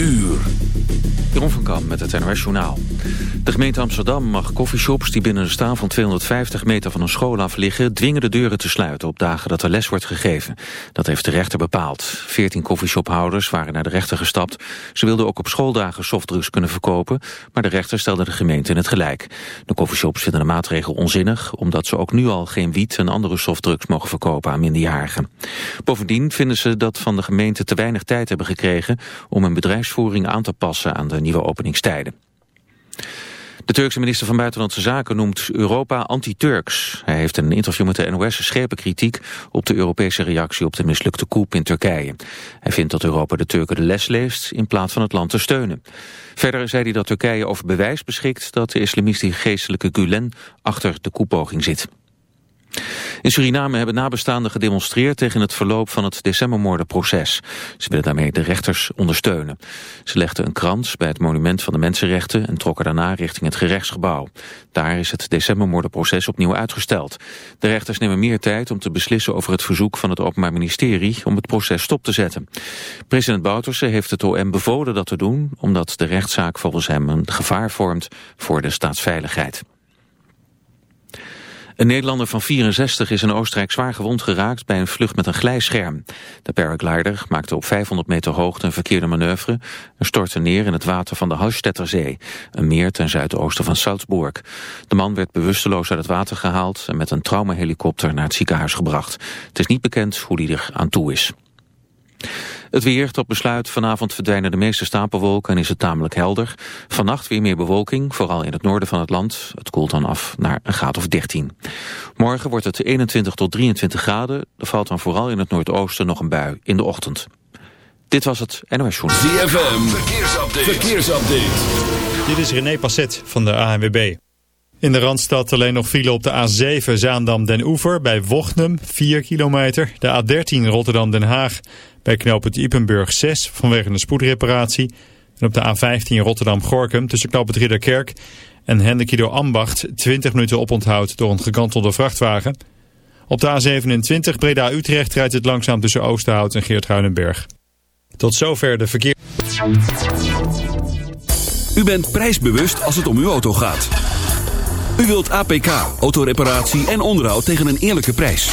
uur. Met het NOS Journaal. De gemeente Amsterdam mag coffeeshops die binnen een staal van 250 meter van een school af liggen... dwingen de deuren te sluiten op dagen dat er les wordt gegeven. Dat heeft de rechter bepaald. Veertien coffeeshophouders waren naar de rechter gestapt. Ze wilden ook op schooldagen softdrugs kunnen verkopen... maar de rechter stelde de gemeente in het gelijk. De coffeeshops vinden de maatregel onzinnig... omdat ze ook nu al geen wiet en andere softdrugs mogen verkopen aan minderjarigen. Bovendien vinden ze dat van de gemeente te weinig tijd hebben gekregen... om een bedrijfsvoering aan te passen aan de openingstijden. De Turkse minister van Buitenlandse Zaken noemt Europa anti-Turks. Hij heeft in een interview met de NOS scherpe kritiek op de Europese reactie op de mislukte coup in Turkije. Hij vindt dat Europa de Turken de les leest in plaats van het land te steunen. Verder zei hij dat Turkije over bewijs beschikt dat de islamistische geestelijke Gulen achter de koepoging zit. In Suriname hebben nabestaanden gedemonstreerd tegen het verloop van het decembermoordenproces. Ze willen daarmee de rechters ondersteunen. Ze legden een krans bij het monument van de mensenrechten en trokken daarna richting het gerechtsgebouw. Daar is het decembermoordenproces opnieuw uitgesteld. De rechters nemen meer tijd om te beslissen over het verzoek van het Openbaar Ministerie om het proces stop te zetten. President Bouterse heeft het OM bevolen dat te doen, omdat de rechtszaak volgens hem een gevaar vormt voor de staatsveiligheid. Een Nederlander van 64 is in Oostenrijk zwaar gewond geraakt bij een vlucht met een glijscherm. De paraglider maakte op 500 meter hoogte een verkeerde manoeuvre en stortte neer in het water van de Hallstetterzee, een meer ten zuidoosten van Salzburg. De man werd bewusteloos uit het water gehaald en met een traumahelikopter naar het ziekenhuis gebracht. Het is niet bekend hoe die er aan toe is. Het weer tot besluit. Vanavond verdwijnen de meeste stapelwolken en is het tamelijk helder. Vannacht weer meer bewolking, vooral in het noorden van het land. Het koelt dan af naar een graad of 13. Morgen wordt het 21 tot 23 graden. Er valt dan vooral in het noordoosten nog een bui in de ochtend. Dit was het NOS Journal. ZFM, verkeersupdate. verkeersupdate. Dit is René Passet van de ANWB. In de Randstad alleen nog file op de A7 Zaandam-Den Oever bij Wochnum 4 kilometer. De A13 Rotterdam-Den Haag bij knooppunt Ipenburg 6 vanwege een spoedreparatie. En op de A15 Rotterdam-Gorkum tussen knooppunt Ridderkerk en Hendekido Ambacht 20 minuten oponthoud door een gekantelde vrachtwagen. Op de A27 Breda-Utrecht rijdt het langzaam tussen Oosterhout en Geert-Ruinenberg. Tot zover de verkeer... U bent prijsbewust als het om uw auto gaat. U wilt APK, autoreparatie en onderhoud tegen een eerlijke prijs.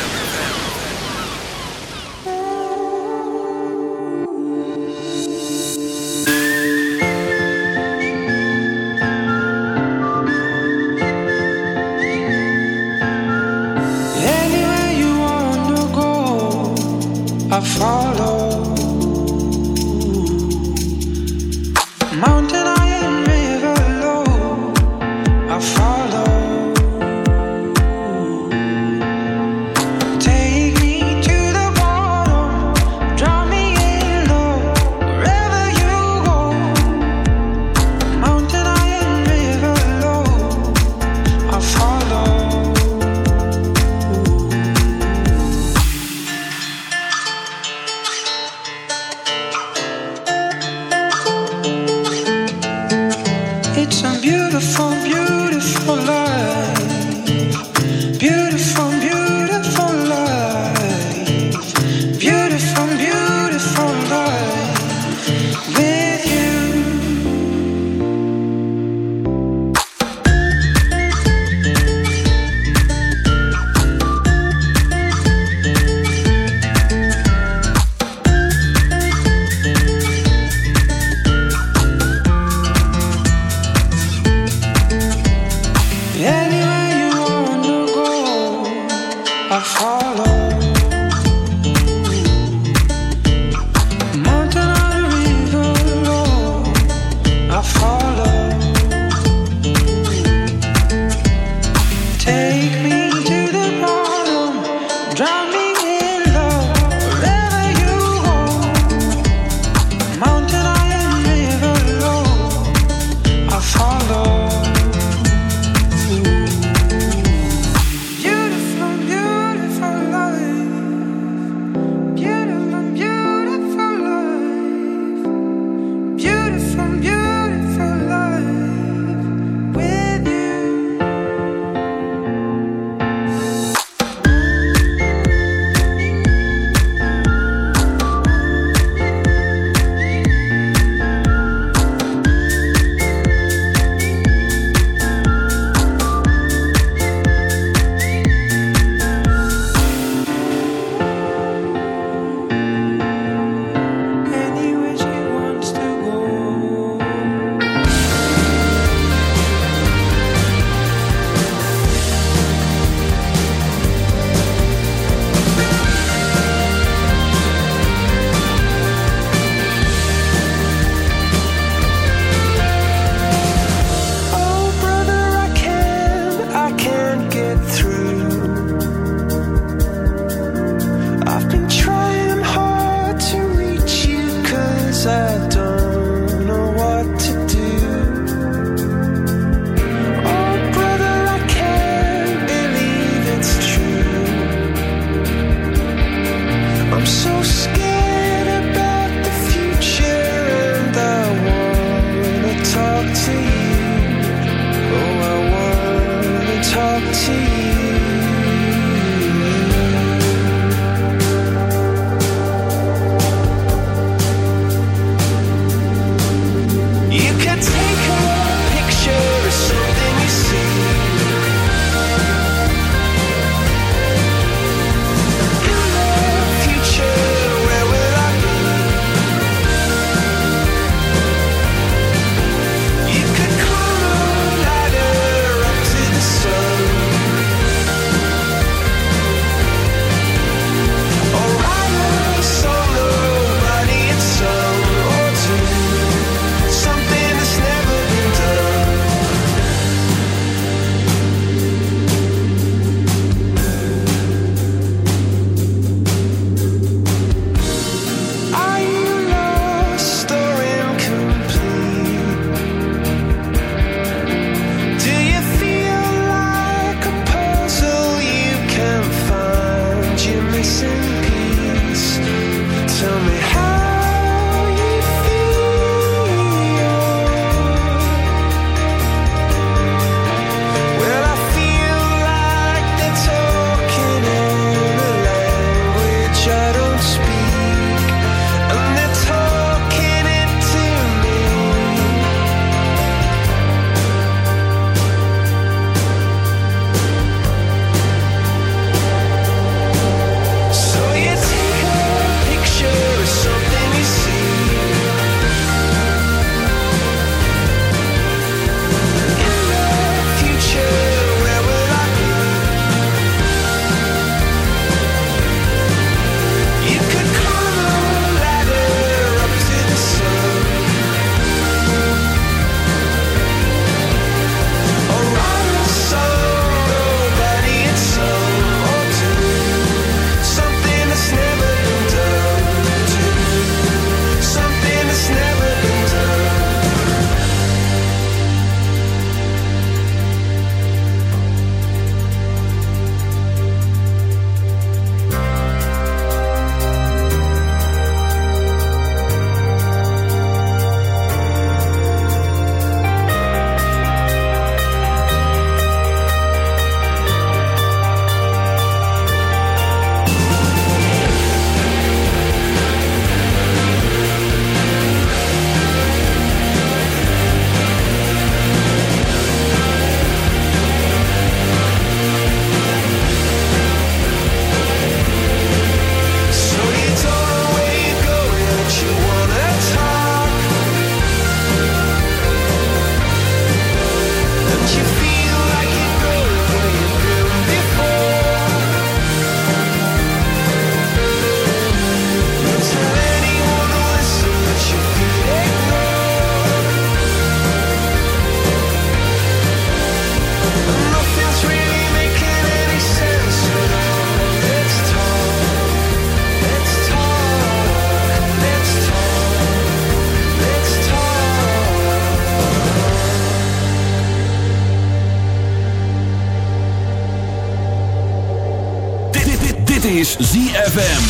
ZFM.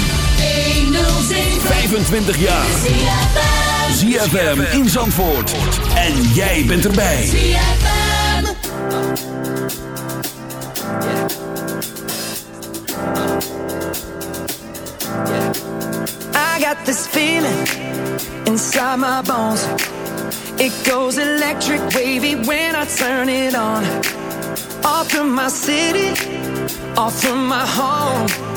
25 jaar. ZFM in Zandvoort. En jij bent erbij. I got this feeling inside my bones. It goes electric wavy when I turn it on. Off from my city, off from my home.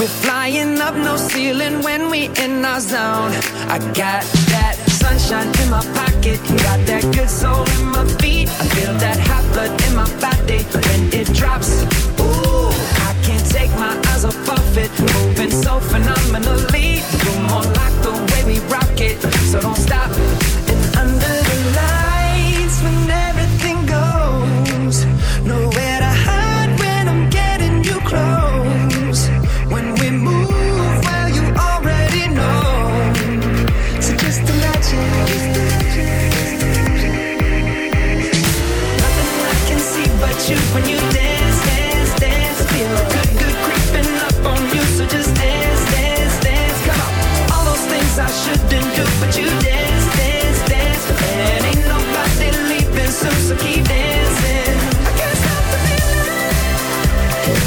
We're flying up no ceiling when we in our zone. I got that sunshine in my pocket, got that good soul in my feet. I feel that hot blood in my body when it drops. Ooh, I can't take my eyes off of it, moving so phenomenally. You're more like the way we rock it, so don't stop.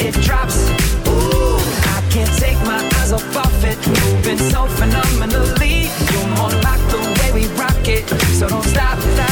it drops. Ooh, I can't take my eyes off of it, moving so phenomenally. You're more like the way we rock it, so don't stop, stop.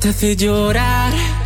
Te hace llorar.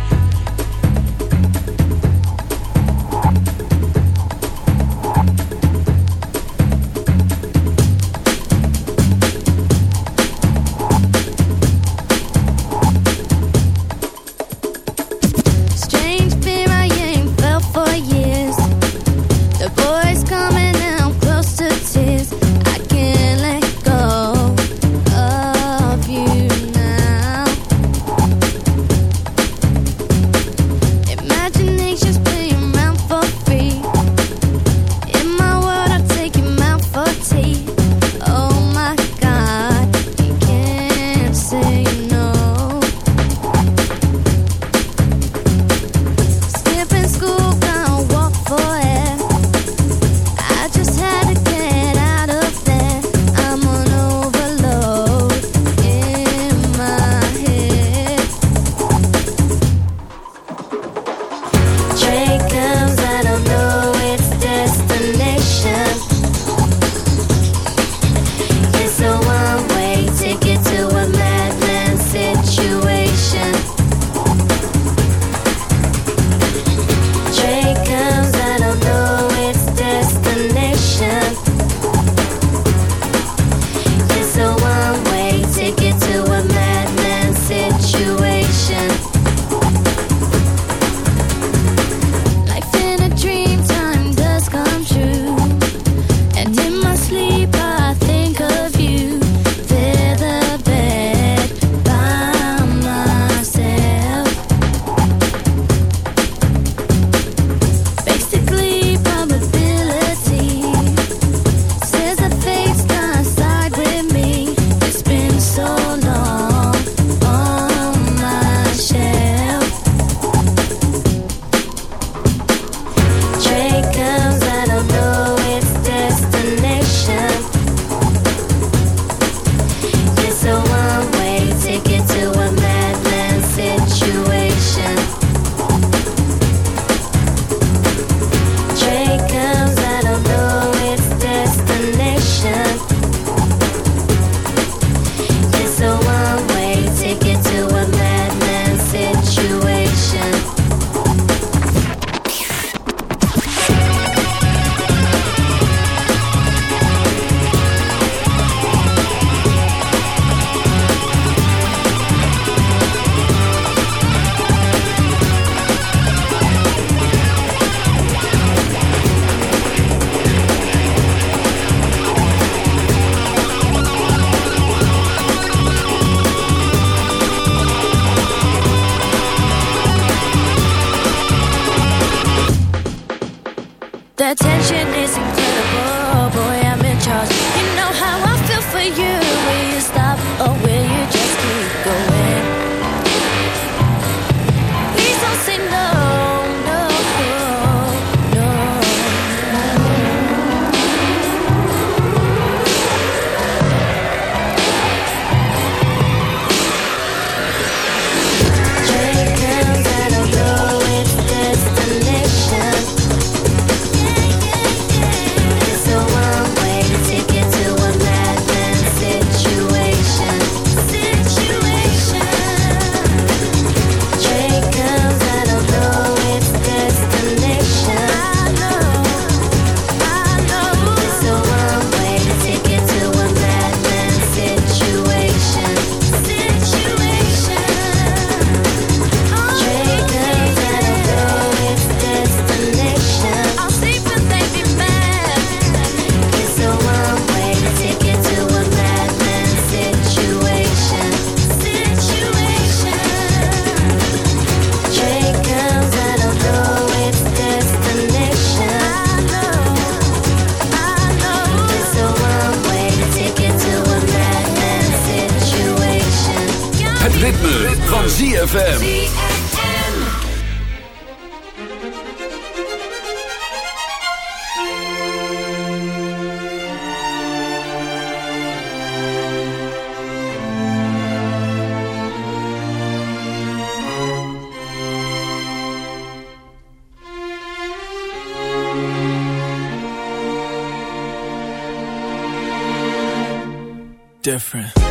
Different.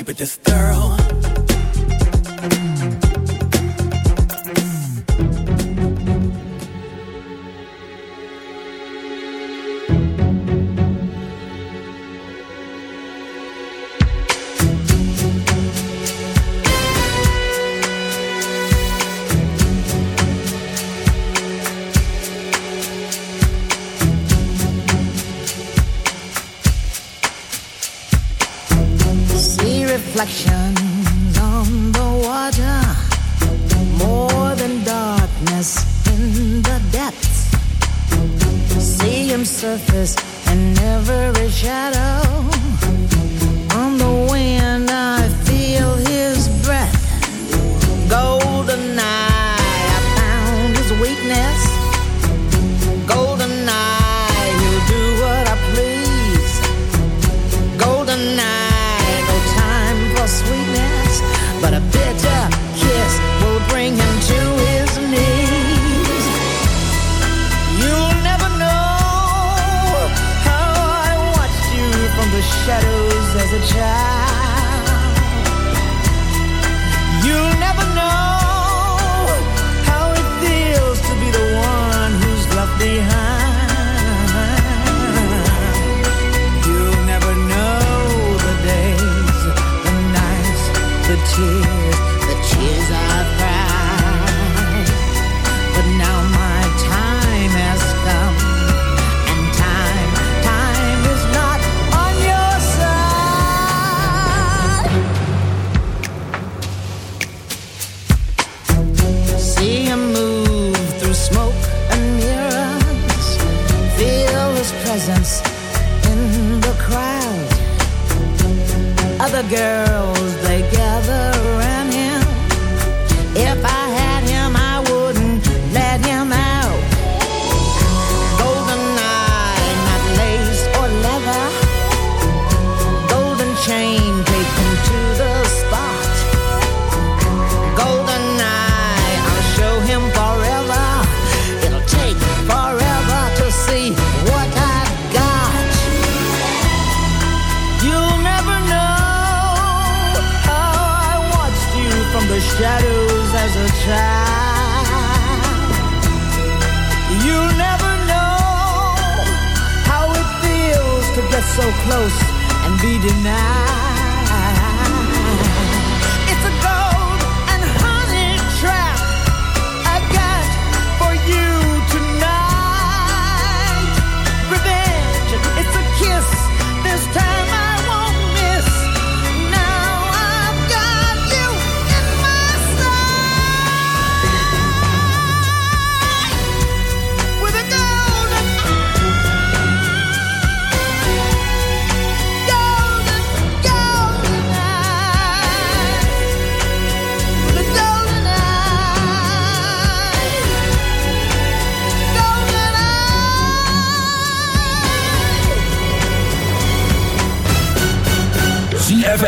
keep it this third.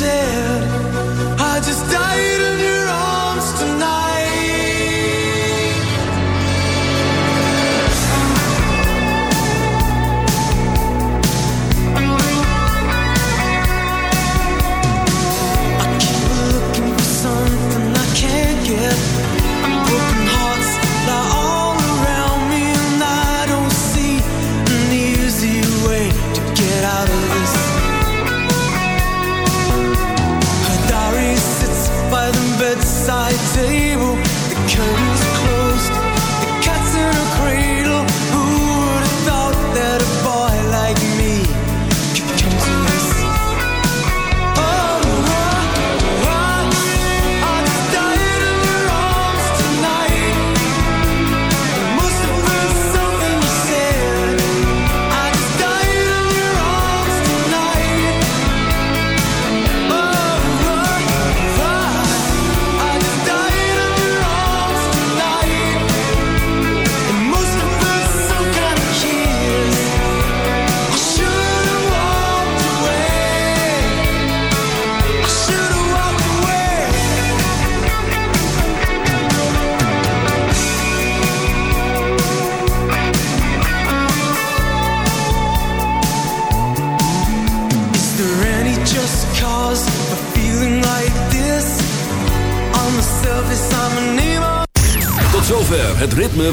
myself.